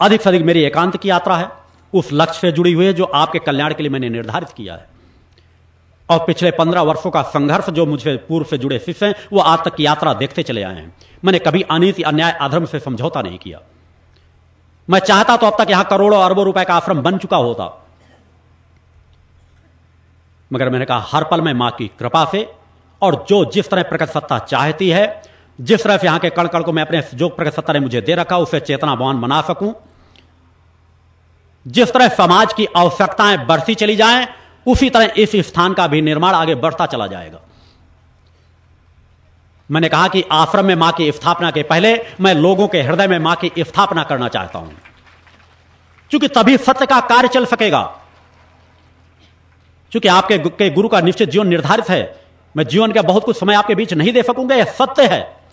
अधिक से अधिक मेरी एकांत की यात्रा है, उस लक्ष्य से जुड़ी हुई है जो आपके कल्याण के लिए मैंने निर्धारित किया है। और पिछले पंद्रह वर्षों का संघर्ष जो मुझे पूर्व से जुड़े शिष्य हैं, वो आज तक की यात्रा देखते चले आए हैं। मैंने कभी अनिति अन्याय अधर्म से समझौता नहीं किया। मैं चाहता तो अब तक यहाँ करोड़ों अरबों रुपए का आश्रम बन चुका होता। मगर मैंने कहा, हर पल में माँ की कृपा से और जो जिस तरह प्रकट सत्ता चाहती है जिस तरह से यहाँ के कण कण को मैं अपने जो प्रकट सत्ता ने मुझे दे रखा उसे चेतनावान बना सकूँ। जिस तरह समाज की आवश्यकताएँ बढ़ती चली जाएँ, उसी तरह इस स्थान का भी निर्माण आगे बढ़ता चला जाएगा। मैंने कहा कि आश्रम में माँ की स्थापना के पहले मैं लोगों के हृदय में माँ की स्थापना करना चाहता हूँ। क्योंकि तभी सत्य का कार्य चल सकेगा। क्योंकि आपके के गुरु का निश्चित जीवन निर्धारित है, मैं जीवन का बहुत कुछ समय आपके बीच नहीं दे सकूँगा, यह सत्य है।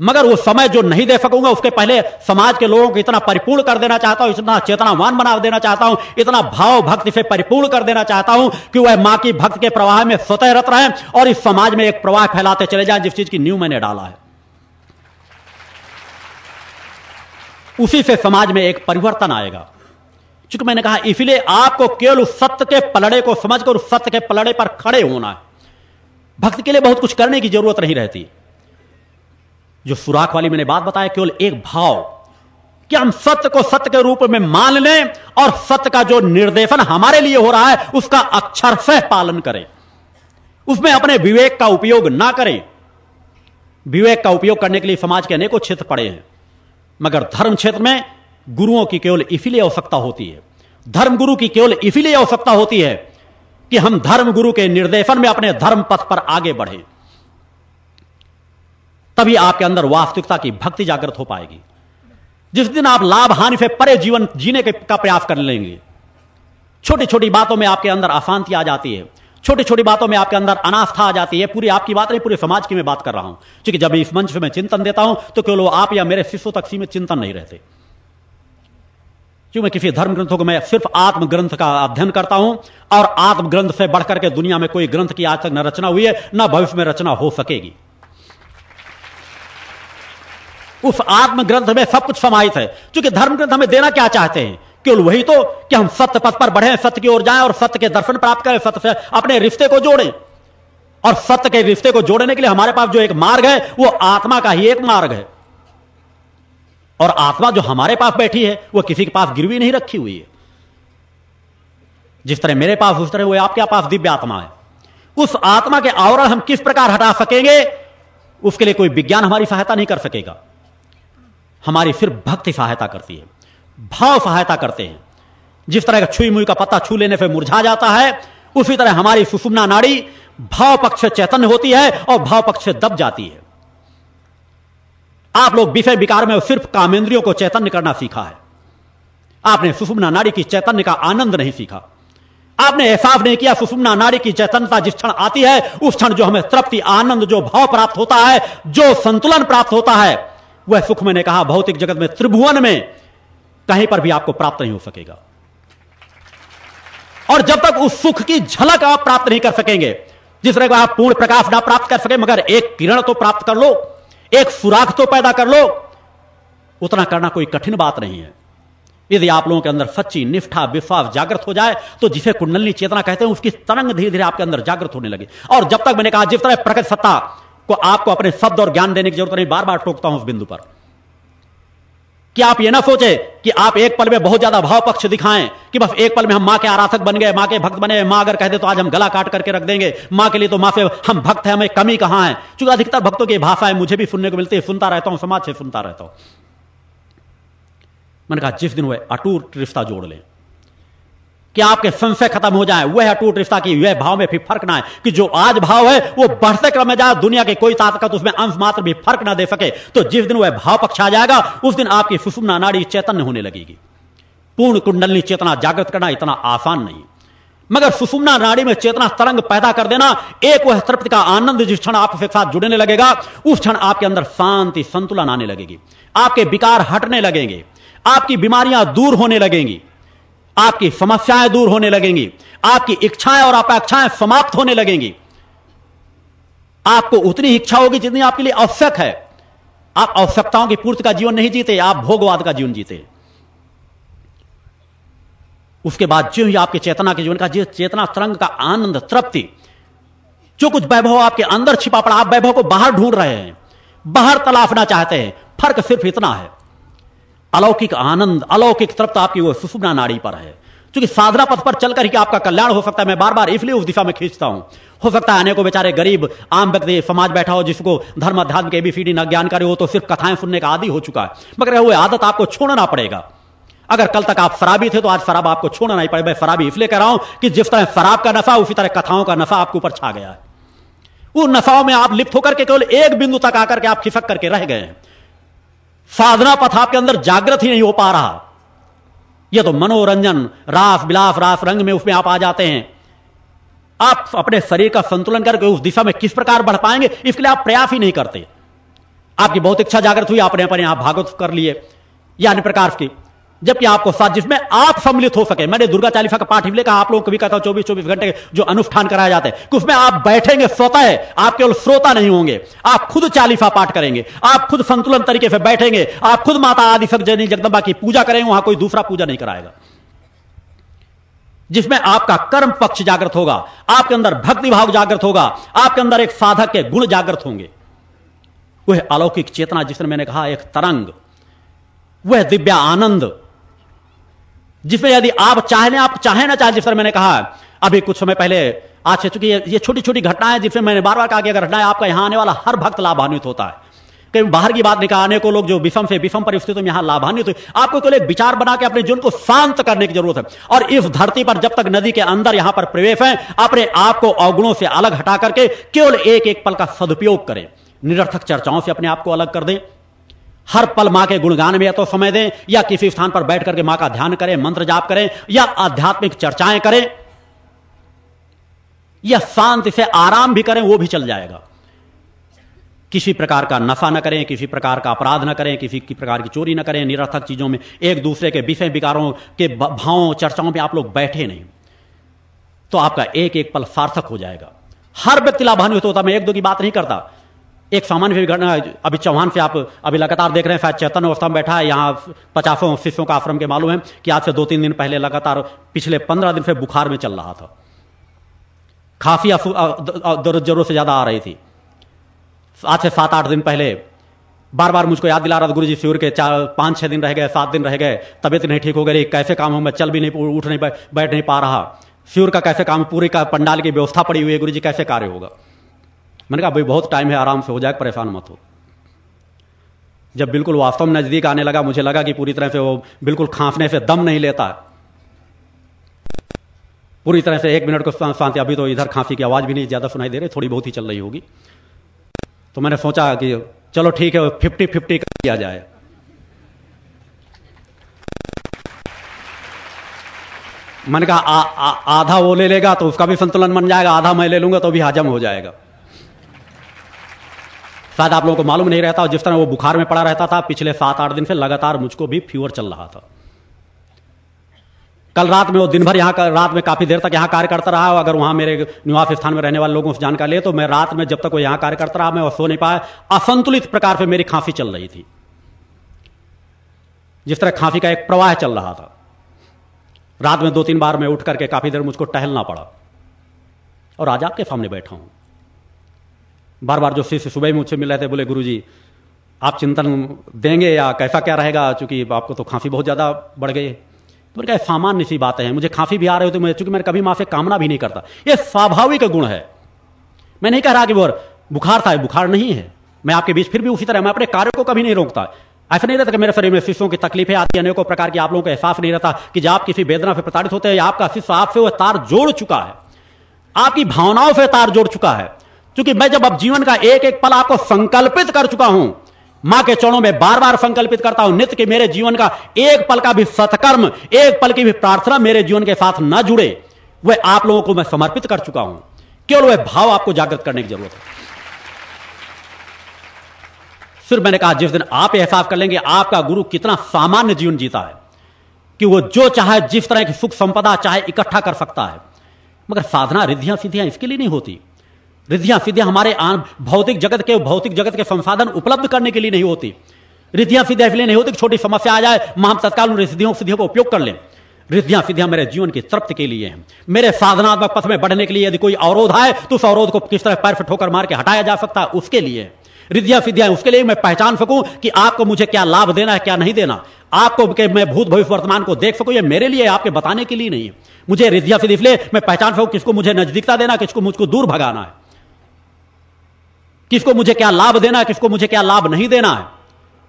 मगर वो समय जो नहीं दे सकूँगा, उसके पहले समाज के लोगों को इतना परिपूर्ण कर देना चाहता हूँ, इतना चेतनावान बना देना चाहता हूँ, इतना भाव भक्ति से परिपूर्ण कर देना चाहता हूँ कि वह माँ की भक्त के प्रवाह में स्वतः रत रहे और इस समाज में एक प्रवाह फैलाते चले जाए जिस चीज़ की न्यू मैंने डाला है। उसी से समाज में एक परिवर्तन आएगा। चूँकि मैंने कहा, इसलिए आपको केवल उस सत्य के पलड़े को समझकर, उस सत्य के पलड़े पर खड़े होना है। भक्त के लिए बहुत कुछ करने की ज़रूरत नहीं रहती। जो सुराख वाली मैंने बात बताया केवल एक भाव, कि हम सत्य को सत्य के रूप में मान लें और सत्य का जो निर्देशन हमारे लिए हो रहा है, उसका अक्षर से पालन करें। उसमें अपने विवेक का उपयोग ना करें। विवेक का उपयोग करने के लिए समाज के अनेकों क्षेत्र पड़े हैं। मगर धर्म क्षेत्र में गुरुओं की केवल इसीलिए आवश्यकता होती है। धर्म गुरु की केवल इसीलिए आवश्यकता होती है कि हम धर्म गुरु के निर्देशन में अपने धर्म पथ पर आगे बढ़ें। तभी आपके अंदर वास्तविकता की भक्ति जागृत हो पाएगी। जिस दिन आप लाभ हानि से परे जीवन जीने के का प्रयास कर लेंगे छोटी छोटी बातों में आपके अंदर अशांति आ जाती है। छोटी छोटी बातों में आपके अंदर अनास्था आ जाती है। पूरी आपकी बात नहीं, पूरे समाज की मैं बात कर रहा हूँ। क्योंकि जब इस मंच में चिंतन देता हूँ तो केवल आप या मेरे शिष्यों तक सीमित चिंतन नहीं रहते। क्यों मैं किसी धर्म ग्रंथों को मैं सिर्फ़ आत्म ग्रंथ का अध्ययन करता हूँ, और आत्म ग्रंथ से बढ़कर के दुनिया में कोई ग्रंथ की आज तक न रचना हुई है, न भविष्य में रचना हो सकेगी। उस आत्म ग्रंथ में सब कुछ समाहित है। क्योंकि धर्म ग्रंथ हमें देना क्या चाहते हैं? केवल वही तो कि हम सत्य पथ पर बढ़े सत्य की ओर जाएँ और सत्य के दर्शन प्राप्त करें सत्य से अपने रिश्ते को जोड़ें। और सत्य के रिश्ते को जोड़ने के लिए हमारे पास जो एक मार्ग है, वो आत्मा का ही एक मार्ग है। और आत्मा जो हमारे पास बैठी है, वो किसी के पास गिरवी नहीं रखी हुई है। जिस तरह मेरे पास, उस तरह वो आपके पास दिव्य आत्मा है। उस आत्मा के आवरण हम किस प्रकार हटा सकेंगे, उसके लिए कोई विज्ञान हमारी सहायता नहीं कर सकेगा। हमारी सिर्फ़ भक्ति सहायता करती है, भाव सहायता करते हैं। जिस तरह का छुई मुई का पत्ता छू लेने से मुरझा जाता है, उसी तरह हमारी सुषुम्ना नाड़ी भाव पक्ष चैतन्य होती है और भाव पक्ष दब जाती है। आप लोग विषय विकार में सिर्फ़ कामेंद्रियों को चैतन्य करना सीखा है। आपने सुषुम्ना नाड़ी की चैतन्य का आनंद नहीं सीखा। आपने एहसास नहीं किया सुषुम्ना नाड़ी की चैतन्यता जिस क्षण आती है, उस क्षण जो हमें तृप्ति, आनंद, जो भाव प्राप्त होता है, जो संतुलन प्राप्त होता है वह सुख मैंने कहा, भौतिक जगत में, त्रिभुवन में, कहीं पर भी आपको प्राप्त नहीं हो सकेगा। और जब तक उस सुख की झलक आप प्राप्त नहीं कर सकेंगे, जिस तरह का आप पूर्ण प्रकाश ना प्राप्त कर सके, मगर एक किरण तो प्राप्त कर लो, एक सुराख तो पैदा कर लो, उतना करना कोई कठिन बात नहीं है। यदि आप लोगों के अंदर सच्ची निष्ठा, विश्वास जागृत हो जाए तो जिसे कुंडलनी चेतना कहते हैं, उसकी तरंग धीरे धीरे आपके अंदर जागृत होने लगे। और जब तक मैंने कहा, जिस तरह प्रकट सत्ता को आपको अपने शब्द और ज्ञान देने की ज़रूरत नहीं बार बार टोकता हूँ उस बिंदु पर। कि आप ये ना सोचे कि आप एक पल में बहुत ज़्यादा भाव पक्ष दिखाएँ कि बस एक पल में हम माँ के आराधक बन गए, माँ के भक्त बने, माँ अगर कहते तो आज हम गला काट करके रख देंगे, माँ के लिए तो माँ से हम भक्त हैं, हमें कमी कहाँ है? चूँकि अधिकतर भक्तों की भाषा है मुझे भी सुनने को मिलती है, सुनता रहता हूँ, समाज से सुनता रहता हूँ। मैंने कहा, जिस दिन वह अटूट रिश्ता जोड़ लें कि आपके संशय खत्म हो जाए, वह अटूट रिश्ता की वह भाव में फिर फ़र्क ना है कि जो आज भाव है, वो बढ़ते क्रम में जाए, दुनिया के कोई ताकत उसमें अंश मात्र भी फ़र्क ना दे सके तो जिस दिन वह भाव पक्ष आ जाएगा, उस दिन आपकी सुषुम्ना नाड़ी चैतन्य होने लगेगी। पूर्ण कुंडली चेतना जागृत करना इतना आसान नहीं। मगर सुषुम्ना नाड़ी में चेतना तरंग पैदा कर देना, एक वह तृप्ति का आनंद जिस क्षण आपके साथ जुड़ने लगेगा, उस क्षण आपके अंदर शांति संतुलन आने लगेगी। आपके विकार हटने लगेंगे। आपकी बीमारियाँ दूर होने लगेंगी। आपकी समस्याएँ दूर होने लगेंगी। आपकी इच्छाएँ और अपेक्षाएँ समाप्त होने लगेंगी। आपको उतनी इच्छा होगी जितनी आपके लिए आवश्यक है। आप आवश्यकताओं की पूर्ति का जीवन नहीं जीते, आप भोगवाद का जीवन जीते। उसके बाद जो ही आपके चेतना के जीवन का जिस चेतना तरंग का आनंद, तृप्ति, जो कुछ वैभव आपके अंदर छिपा पड़ा, आप वैभव को बाहर ढूंढ रहे हैं। बाहर तलाफना चाहते हैं। फ़र्क सिर्फ़ इतना है। अलौकिक आनंद, अलौकिक तृप्त आपकी वो सुषुम्ना नाड़ी पर है। क्योंकि साधना पथ पर चलकर ही आपका कल्याण हो सकता है, मैं बार बार इसलिए उस दिशा में खींचता हूँ। हो सकता है आने को बेचारे गरीब, आम व्यक्ति, समाज बैठा हो जिसको धर्म, अध्यात्म के एबीसीडी न ज्ञान करे हो तो सिर्फ़ कथाएँ सुनने का आदि हो चुका है। मगर वो आदत आपको छोड़ना पड़ेगा। अगर कल तक आप शराबी थे तो आज शराब आपको छोड़ना नहीं पड़ेगा। मैं शराबी इसलिए कह रहा हूँ कि जिस तरह शराब का नशा, उसी तरह कथाओं का नशा आपके ऊपर छा गया है। वो नशाओं में आप लिप्त होकर के केवल एक बिंदु तक आकर के आप खिसक करके रह गए हैं। साधना पथ आपके अंदर जागृत ही नहीं हो पा रहा। यह तो मनोरंजन, रास बिलास, रास रंग में उसमें आप आ जाते हैं। आप अपने शरीर का संतुलन करके उस दिशा में किस प्रकार बढ़ पाएँगे, इसके लिए आप प्रयास ही नहीं करते। आपकी बहुत इच्छा जागृत हुई, आपने अपने आप भागवत कर लिए, या अन्य प्रकार की। जबकि आपको साथ जिसमें आप सम्मिलित हो सके। मैंने दुर्गा चालीसा का पाठ लेकर आप लोगों को भी कहता हूँ चौबीस चौबीस घंटे जो अनुष्ठान कराया जाता है। उसमें आप बैठेंगे स्वतः आप केवल श्रोता नहीं होंगे। आप खुद चालीसा पाठ करेंगे। आप खुद संतुलन तरीके से बैठेंगे। आप खुद माता आदि सब जनी जगदम्बा की पूजा करेंगे, वहाँ कोई दूसरा पूजा नहीं कराएगा। जिसमें आपका कर्म पक्ष जागृत होगा, आपके अंदर भक्ति भाव जागृत होगा, आपके अंदर एक साधक के गुण जागृत होंगे। वह अलौकिक चेतना जिसने मैंने कहा, एक तरंग, वह दिव्या आनंद जिसमें यदि आप चाहे आप चाहे ना चाहे, जिस तरह मैंने कहा, अभी कुछ समय पहले आज से चूँकि ये छोटी छोटी घटनाएँ जिसमें मैंने बार बार कहा कि अगर घटनाएँ आपका यहाँ आने वाला, हर भक्त लाभान्वित होता है। कहीं बाहर की बात निकाल आने को लोग जो विषम से विषम परिस्थितियों में यहाँ लाभान्वित हुए, आपको केवल एक विचार बना के अपने जीवन को शांत करने की ज़रूरत है। और इस धरती पर जब तक नदी के अंदर यहाँ पर प्रवेश है, अपने आप को अवगुणों से अलग हटा करके केवल एक एक पल का सदुपयोग करें। निरर्थक चर्चाओं से अपने आप को अलग कर दें। हर पल माँ के गुणगान में या तो समय दें, या किसी स्थान पर बैठ करके माँ का ध्यान करें, मंत्र जाप करें, या आध्यात्मिक चर्चाएँ करें, या शांति से आराम भी करें, वो भी चल जाएगा। किसी प्रकार का नशा न करें, किसी प्रकार का अपराध न करें, किसी की प्रकार की चोरी न करें, निरर्थक चीज़ों में एक दूसरे के विषय विकारों के भावों, चर्चाओं में आप लोग बैठे नहीं। तो आपका एक एक पल सार्थक हो जाएगा। हर व्यक्ति लाभान्वित होता, मैं एक दो की बात नहीं करता। एक सामान्य घटना अभी चौहान से आप अभी लगातार देख रहे हैं, शायद चेतन अवस्था में बैठा है, यहाँ पचासों शिष्यों का आश्रम के मालूम है कि आज से दो तीन दिन पहले लगातार पिछले पंद्रह दिन से बुखार में चल रहा था। काफ़ी ज़रूरत से ज़्यादा आ रही थी। आज से सात आठ दिन पहले बार बार मुझको याद दिला रहा था गुरु जी शिविर के, चार पाँच छह दिन रह गए, सात दिन रह गए, तबियत नहीं ठीक हो गई, कैसे काम हो, मैं चल भी नहीं उठ नहीं बैठ नहीं पा रहा। शिविर का कैसे काम, पूरी का पंडाल की व्यवस्था पड़ी हुई है गुरु जी कैसे कार्य होगा? मैंने कहा भाई बहुत टाइम है, आराम से हो जाए, परेशान मत हो। जब बिल्कुल वास्तव में नज़दीक आने लगा, मुझे लगा कि पूरी तरह से वो बिल्कुल खांसने से दम नहीं लेता। पूरी तरह से एक मिनट को शांति, अभी तो इधर खांसी की आवाज़ भी नहीं, ज़्यादा सुनाई दे रही, थोड़ी बहुत ही चल रही होगी। तो मैंने सोचा कि चलो ठीक है फिफ्टी फिफ्टी कर दिया जाए। मैंने कहा आधा वो ले लेगा तो उसका भी संतुलन बन जाएगा, आधा मैं ले लूँगा तो भी हजम हो जाएगा। शायद आप लोगों को मालूम नहीं रहता और जिस तरह वो बुखार में पड़ा रहता था, पिछले सात आठ दिन से लगातार मुझको भी फीवर चल रहा था। कल रात में वो दिन भर यहाँ रात में काफ़ी देर तक यहाँ कार्य करता रहा और अगर वहाँ मेरे निवास स्थान में रहने वाले लोगों से जानकारी ले तो मैं रात में जब तक वो यहाँ कार्य करता रहा, मैं सो नहीं पाया। असंतुलित प्रकार से मेरी खांसी चल रही थी। जिस तरह खांसी का एक प्रवाह चल रहा था। रात में दो तीन बार मैं उठ करके काफ़ी देर मुझको टहलना पड़ा। और आज आपके सामने बैठा हूँ। बार बार जो शिष्य सुबह में मुझसे मिल रहे थे, बोले गुरु जी आप चिंतन देंगे या कैसा क्या रहेगा? चूँकि आपको तो खांसी बहुत ज़्यादा बढ़ गई है। तो कहा, सामान्य सी बात है, मुझे खांसी भी आ रही होती मैं, चूँकि मैंने कभी माँ से कामना भी नहीं करता। ये स्वाभाविक गुण है। मैं नहीं कह रहा कि वो बुखार था बुखार नहीं है। मैं आपके बीच फिर भी उसी तरह, मैं अपने कार्य को कभी नहीं रोकता। ऐसा नहीं रहता कि मेरे शरीर में शिष्यों की तकलीफें आती, अनेकों प्रकार की आप लोगों को एहसास नहीं रहता कि जब आप किसी वेदना से प्रताड़ित होते हैं आपका शिष्य आपसे वह तार जोड़ चुका है। आपकी भावनाओं से तार जोड़ चुका है। क्योंकि मैं जब अब जीवन का एक एक पल आपको संकल्पित कर चुका हूँ, माँ के चरणों में बार बार संकल्पित करता हूँ, नित्य के मेरे जीवन का एक पल का भी सत्कर्म, एक पल की भी प्रार्थना मेरे जीवन के साथ न जुड़े वह आप लोगों को मैं समर्पित कर चुका हूँ। केवल वह भाव आपको जागृत करने की ज़रूरत है। सिर्फ़ मैंने कहा, जिस दिन आप एहसास कर लेंगे, आपका गुरु कितना सामान्य जीवन जीता है, कि वो जो चाहे, जिस तरह की सुख संपदा चाहे, इकट्ठा कर सकता है। मगर साधना रिद्धियाँ सिद्धियाँ इसके लिए नहीं होती। रिद्धियाँ सिद्धियाँ हमारे भौतिक जगत के भौतिक जगत के संसाधन उपलब्ध करने के लिए नहीं होती। रिद्धियाँ सिद्धियाँ इसलिए नहीं होती छोटी समस्या आ जाए हम तत्काल उन रिद्धियों सिद्धियों का उपयोग कर लें। रिद्धियाँ सिद्धियाँ मेरे जीवन की तृप्ति के लिए हैं। मेरे साधनात्मक पथ में बढ़ने के लिए यदि कोई अवरोध है तो उस अवरोध को किस तरह पैर ठोकर मार के हटाया जा सकता है उसके लिए। रिद्धियाँ सिद्धियाँ उसके लिए मैं पहचान सकूँ कि आपको मुझे क्या लाभ देना है, क्या नहीं देना। आपको कि मैं भूत भविष्य वर्तमान को देख सकूँ, ये मेरे लिए आपके बताने के लिए नहीं। है मुझे रिद्धिया सिद्धि इसलिए मैं पहचान सकूँ किसको मुझे नजदीकता देना किसको मुझको दूर भगाना है। किसको मुझे क्या लाभ देना है, किसको मुझे क्या लाभ नहीं देना है?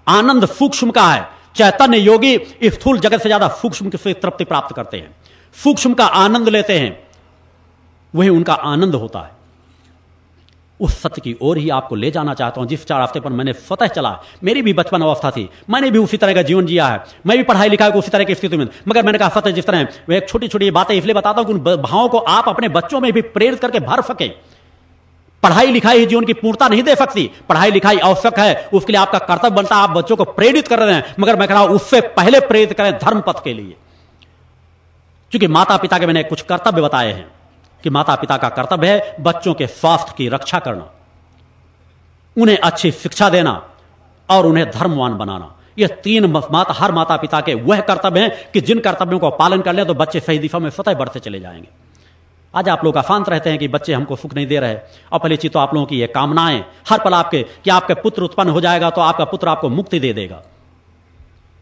आनंद सूक्ष्म का है। चैतन्य योगी स्थूल जगत से ज़्यादा सूक्ष्म से तृप्ति प्राप्त करते हैं? सूक्ष्म का आनंद लेते हैं, वही उनका आनंद होता है। उस सत्य की ओर ही आपको ले जाना चाहता हूँ। जिस चार हफ़्ते पर मैंने स्वतः चला, मेरी भी बचपन अवस्था थी, मैंने भी उसी तरह का जीवन जिया है, मैं भी पढ़ाई लिखाई को उसी तरह की स्थिति में, मगर मैंने कहा, सत्य जिस तरह एक छोटी छोटी बातें इसलिए बताता हूँ कि उन भावों को आप अपने बच्चों में भी प्रेरित करके भर सके। पढ़ाई लिखाई जीवन की पूर्णता नहीं दे सकती। पढ़ाई लिखाई आवश्यक है, उसके लिए आपका कर्तव्य बनता है, आप बच्चों को प्रेरित कर रहे हैं। मगर मैं कह रहा हूँ, उससे पहले प्रेरित करें धर्म पथ के लिए। क्योंकि माता पिता के मैंने कुछ कर्तव्य बताए हैं कि माता पिता का कर्तव्य है बच्चों के स्वास्थ्य की रक्षा करना, उन्हें अच्छी शिक्षा देना और उन्हें धर्मवान बनाना। यह तीन माता, हर माता पिता के वह कर्तव्य हैं कि जिन कर्तव्यों का पालन कर ले तो बच्चे सही दिशा में स्वतः बढ़ते चले जाएँगे। आज आप लोग अफांत रहते हैं कि बच्चे हमको सुख नहीं दे रहे और चीज़ तो आप लोगों की ये कामनाएँ हर पल आपके, कि आपके पुत्र उत्पन्न हो जाएगा तो आपका पुत्र आपको मुक्ति दे देगा।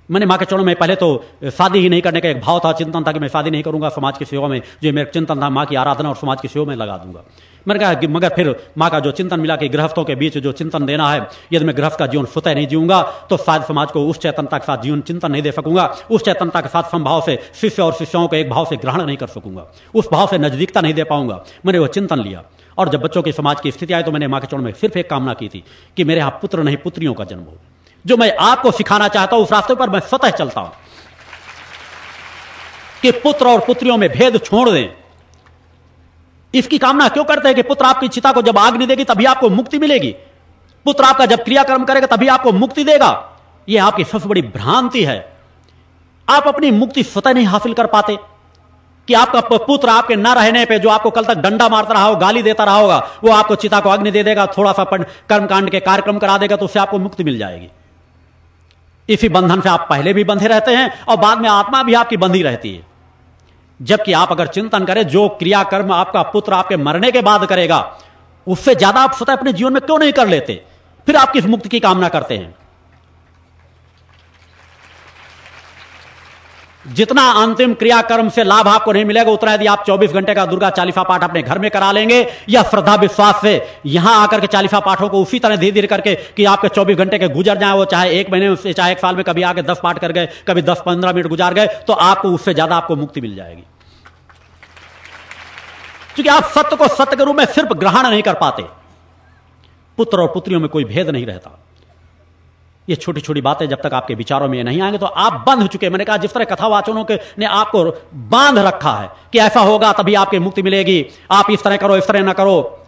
मैंने माँ के चरणों में पहले तो शादी ही नहीं करने का एक भाव था, चिंतन था कि मैं शादी नहीं करूँगा समाज की सेवा में, जो मेरा चिंतन था, माँ की आराधना और समाज की सेवा में लगा दूँगा। मैंने कहा कि, मगर फिर माँ का जो चिंतन मिला कि गृहस्थों के बीच जो चिंतन देना है, यदि मैं गृहस्थ का जीवन स्वतः नहीं जीऊँगा तो शायद समाज को उस चैतनता के साथ जीवन चिंतन नहीं दे सकूँगा, उस चैतनता के साथ संभाव से शिष्य और शिष्यों को एक भाव से ग्रहण नहीं कर सकूँगा, उस भाव से नजदीकता नहीं दे पाऊँगा। मैंने वो चिंतन लिया। और जब बच्चों की समाज की स्थिति आई तो मैंने माँ के चरण में सिर्फ़ एक कामना की थी कि मेरे यहाँ पुत्र नहीं, पुत्रियों का जन्म हो। जो मैं आपको सिखाना चाहता हूँ, उस रास्ते पर मैं स्वतः चलता हूँ। कि पुत्र और पुत्रियों में भेद छोड़ दें। इसकी कामना क्यों करते हैं कि पुत्र आपकी चिता को जब आग नहीं देगी, तभी आपको मुक्ति मिलेगी? पुत्र आपका जब क्रियाक्रम करेगा, तभी आपको मुक्ति देगा। यह आपकी सबसे बड़ी भ्रांति है। आप अपनी मुक्ति स्वतः नहीं हासिल कर पाते। कि आपका पुत्र आपके न रहने पे जो आपको कल तक डंडा मारता रहा हो, गाली देता रहा होगा, वो आपको चिता को अग्नि दे देगा, थोड़ा सा कर्मकांड के कार्यक्रम करा देगा तो उससे आपको मुक्ति मिल जाएगी। इसी बंधन से आप पहले भी बंधे रहते हैं और बाद में आत्मा भी आपकी बंधी रहती है। जबकि आप अगर चिंतन करें, जो क्रियाकर्म आपका पुत्र आपके मरने के बाद करेगा, उससे ज़्यादा आप स्वतः अपने जीवन में क्यों नहीं कर लेते? फिर आप किस मुक्ति की कामना करते हैं? जितना अंतिम क्रियाकर्म से लाभ आपको नहीं मिलेगा, उतना यदि आप 24 घंटे का दुर्गा चालीसा पाठ अपने घर में करा लेंगे, या श्रद्धा विश्वास से यहाँ आकर के चालीसा पाठों को उसी तरह धीरे धीरे करके कि आपके 24 घंटे के गुजर जाए, वो चाहे एक महीने से, चाहे एक साल में कभी आके दस पाठ कर गए, कभी दस पंद्रह मिनट गुजार गए तो आपको उससे ज़्यादा आपको मुक्ति मिल जाएगी। क्योंकि आप सत्य को सत्य के रूप में सिर्फ़ ग्रहण नहीं कर पाते। पुत्र और पुत्रियों में कोई भेद नहीं रहता। ये छोटी छोटी बातें जब तक आपके विचारों में नहीं आएँगे तो आप बंद हो चुके मैंने कहा, जिस तरह कथावाचनों के ने आपको बाँध रखा है कि ऐसा होगा तभी आपकी मुक्ति मिलेगी। आप इस तरह करो, इस तरह ना करो।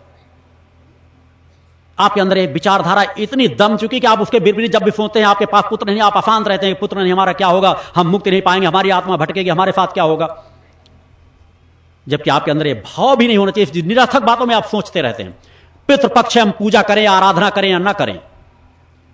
आपके अंदर एक विचारधारा इतनी दम चुकी कि आप उसके बिरबिरी जब भी सोचते हैं, आपके पास पुत्र नहीं, आप अशांत रहते हैं पुत्र नहीं, हमारा क्या होगा? हम मुक्ति नहीं पाएँगे, हमारी आत्मा भटकेगी, हमारे साथ क्या होगा? जबकि आपके अंदर ये भाव भी नहीं होना चाहिए। निरर्थक बातों में आप सोचते रहते हैं। पितृपक्ष हम पूजा करें, आराधना करें या ना करें।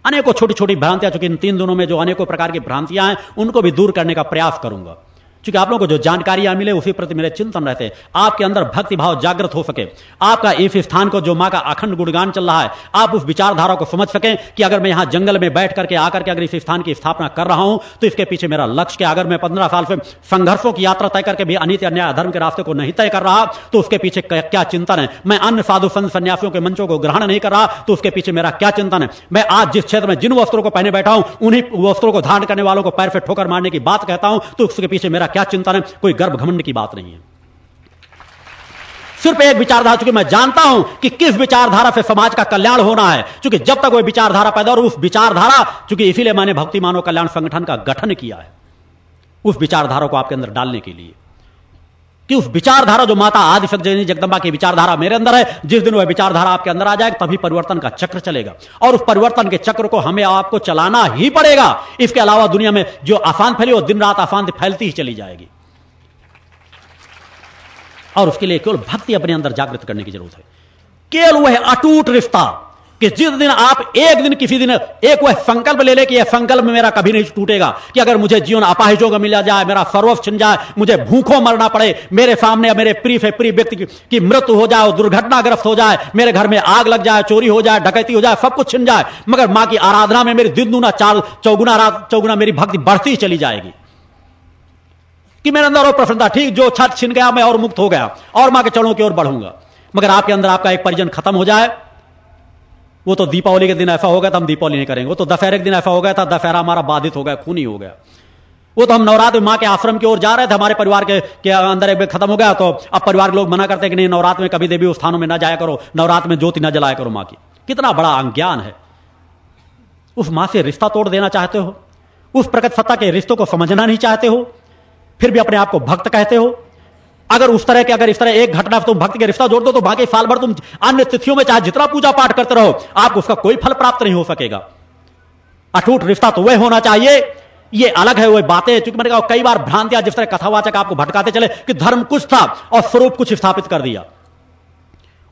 अनेकों छोटी छोटी भ्रांतियाँ, चूँकि इन तीन दिनों में जो अनेकों प्रकार की भ्रांतियाँ हैं, उनको भी दूर करने का प्रयास करूँगा। क्योंकि आप लोगों को जो जानकारियाँ मिले उसी प्रति मेरे चिंतन रहते हैं। आपके अंदर भक्ति भाव जागृत हो सके। आपका इस स्थान को जो माँ का अखंड गुणगान चल रहा है, आप उस विचारधारा को समझ सकें कि अगर मैं यहाँ जंगल में बैठ करके आकर के अगर इस स्थान की स्थापना कर रहा हूँ तो इसके पीछे मेरा लक्ष्य क्या? अगर मैं पंद्रह साल से संघर्षों की यात्रा तय करके भी अनित अन्याय धर्म के रास्ते को नहीं तय कर रहा तो उसके पीछे क्या चिंतन है? मैं अन्य साधु संत सन्यासियों के मंचों को ग्रहण नहीं कर रहा तो उसके पीछे मेरा क्या चिंतन है? मैं आज जिस क्षेत्र में जिन वस्त्रों को पहने बैठा हूँ, उन्हीं वस्त्रों को धारण करने वालों को पैर से ठोकर मारने की बात कहता हूँ तो उसके पीछे मेरा क्या चिंतन है कोई कोई गर्भ घमंड की बात नहीं है। सिर्फ़ एक विचारधारा, चूँकि मैं जानता हूँ कि किस विचारधारा से समाज का कल्याण होना है, चूँकि जब तक वह विचारधारा पैदा और उस विचारधारा, चूँकि इसीलिए मैंने भक्ति मानव कल्याण संगठन का गठन किया है, उस विचारधारा को आपके अंदर डालने के लिए। कि उस विचारधारा जो माता आदि जैनी जगदम्बा की विचारधारा मेरे अंदर है, जिस दिन वह विचारधारा आपके अंदर आ जाएगा, तभी परिवर्तन का चक्र चलेगा। और उस परिवर्तन के चक्र को हमें आपको चलाना ही पड़ेगा। इसके अलावा दुनिया में जो आसान फैली, वो दिन रात आसान फैलती ही चली जाएगी। और उसके लिए केवल भक्ति अपने अंदर जागृत करने की ज़रूरत है। केवल वह अटूट रिश्ता कि जिस दिन आप एक दिन किसी दिन एक वह संकल्प ले ले कि यह संकल्प मेरा कभी नहीं टूटेगा कि अगर मुझे जीवन अपाहिजों का मिला जाए, मेरा सर्वस्व छिन जाए, मुझे भूखों मरना पड़े, मेरे सामने मेरे प्रिय से प्रिय व्यक्ति की मृत्यु हो जाए, दुर्घटनाग्रस्त हो जाए, मेरे घर में आग लग जाए, चोरी हो जाए, डकैती हो जाए, सब कुछ छिन जाए, मगर माँ की आराधना में मेरी दिन दुना चार चौगुना चौगुना मेरी भक्ति बढ़ती चली जाएगी। कि मेरे अंदर और प्रसन्नता, ठीक, जो छत छिन गया, मैं और मुक्त हो गया, और माँ के चरणों की ओर बढ़ूँगा, मगर आपके अंदर आपका एक परिजन खत्म हो जाए वो तो दीपावली के दिन ऐसा हो गया था हम दीपावली नहीं करेंगे। वो तो दशहरे के दिन ऐसा हो गया था दशहरा हमारा बाधित हो गया खूनी हो गया। वो तो हम नवरात्र माँ के आश्रम की ओर जा रहे थे हमारे परिवार के, के अंदर एक खत्म हो गया तो अब परिवार के लोग मना करते कि नहीं नवरात्र में कभी देवी स्थानों में ना जाया करो नवरात्र में ज्योति न जलाया करो माँ की। कितना बड़ा अज्ञान है। उस माँ से रिश्ता तोड़ देना चाहते हो उस प्रकट सत्ता के रिश्तों को समझना नहीं चाहते हो फिर भी अपने आप को भक्त कहते हो अगर उस तरह के, अगर इस तरह एक घटना तुम भक्ति के रिश्ता जोड़ दो तो बाकी साल भर तुम अन्य तिथियों में चाहे जितना पूजा पाठ करते रहो, आपको उसका कोई फल प्राप्त नहीं हो सकेगा। अटूट रिश्ता तो वह होना चाहिए। ये अलग है, वह बातें, चूँकि मैंने कहा, कई बार भ्रांतियाँ जिस तरह कथावाचक आपको भटकाते चले कि धर्म कुछ था और स्वरूप कुछ स्थापित कर दिया।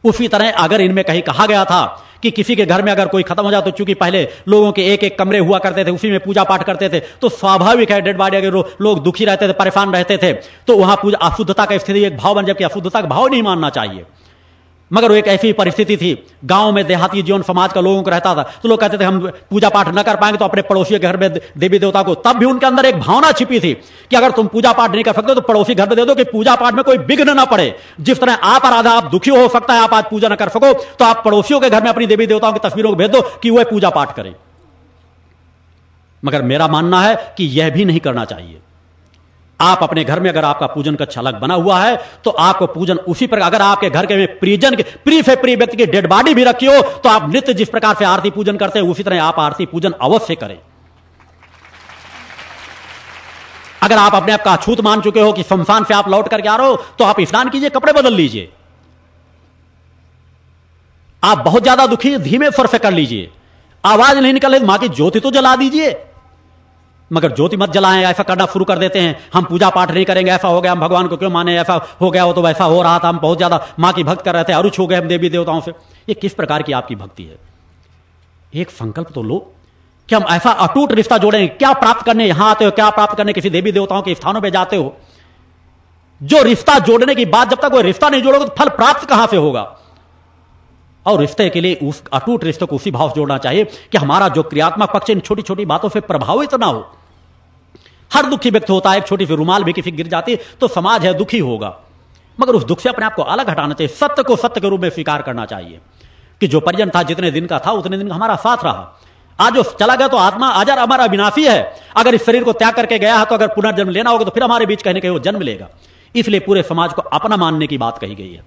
उसी तरह अगर इनमें कहीं कहा गया था कि किसी के घर में अगर कोई खत्म हो जाए तो चूँकि पहले लोगों के एक एक कमरे हुआ करते थे, उसी में पूजा पाठ करते थे तो स्वाभाविक है डेड बॉडी अगर लोग दुखी रहते थे, परेशान रहते थे तो वहाँ पूजा अशुद्धता का स्थिति, एक भाव बन, जबकि अशुद्धता का भाव नहीं मानना चाहिए। मगर वो एक ऐसी परिस्थिति थी, गाँव में देहाती जीवन समाज का लोगों को रहता था तो लोग कहते थे, हम पूजा पाठ न कर पाएँगे तो अपने पड़ोसी के घर में देवी देवता को। तब भी उनके अंदर एक भावना छिपी थी कि अगर तुम पूजा पाठ नहीं कर सकते तो पड़ोसी घर में दे दो कि पूजा पाठ में कोई विघ्न ना पड़े। जिस तरह आप आराधा, आप दुखी हो सकता है आप आज पूजा न कर सको तो आप पड़ोसियों के घर में अपनी देवी देवताओं की तस्वीरों को भेज दो कि वह पूजा पाठ करें। मगर मेरा मानना है कि यह भी नहीं करना चाहिए। आप अपने घर में अगर आपका पूजन का छलक बना हुआ है तो आपको पूजन उसी प्रकार, अगर आपके घर के में प्रियजन के, प्रिय से प्रिय व्यक्ति की डेड बॉडी भी रखी हो तो आप नित्य जिस प्रकार से आरती पूजन करते हैं, उसी तरह आप आरती पूजन अवश्य करें। अगर आप अपने आप का अछूत मान चुके हो कि शमशान से आप लौट करके आ रहे हो तो आप स्नान कीजिए, कपड़े बदल लीजिए। आप बहुत ज़्यादा दुखी, धीमे फर से कर लीजिए। आवाज़ नहीं निकल माँ की ज्योति तो जला दीजिए। मगर ज्योति मत जलाएँ, ऐसा करना शुरू कर देते हैं। हम पूजा पाठ नहीं करेंगे, ऐसा हो गया, हम भगवान को क्यों माने, ऐसा हो गया हो तो वैसा हो रहा था, हम बहुत ज़्यादा माँ की भक्त कर रहे थे, अरुच हो गए हम देवी देवताओं से। ये किस प्रकार की आपकी भक्ति है? एक संकल्प तो लो कि हम ऐसा अटूट रिश्ता जोड़ेंगे क्या प्राप्त करने यहाँ आते हो, क्या प्राप्त करने किसी देवी देवताओं के स्थानों पर जाते हो? जो रिश्ता जोड़ने की बात, जब तक कोई रिश्ता नहीं जोड़ोगे तो फल प्राप्त कहाँ से होगा? और रिश्ते के लिए उस अटूट रिश्ते को उसी भाव से जोड़ना चाहिए कि हमारा जो क्रियात्मक पक्ष इन छोटी छोटी बातों से प्रभावित ना हो। हर दुखी व्यक्ति होता है, एक छोटी सी रुमाल भी किसी गिर जाती तो समाज है दुखी होगा। मगर उस दुख से अपने आप को अलग हटाना चाहिए, सत्य को सत्य के रूप में स्वीकार करना चाहिए कि जो परिजन था, जितने दिन का था, उतने दिन का हमारा साथ रहा। आज जो चला गया तो आत्मा अजर हमारा अविनाशी है। अगर इस शरीर को त्याग करके गया है तो अगर पुनर्जन्म लेना होगा तो फिर हमारे बीच कहने के वो जन्म लेगा। इसलिए पूरे समाज को अपना मानने की बात कही गई है।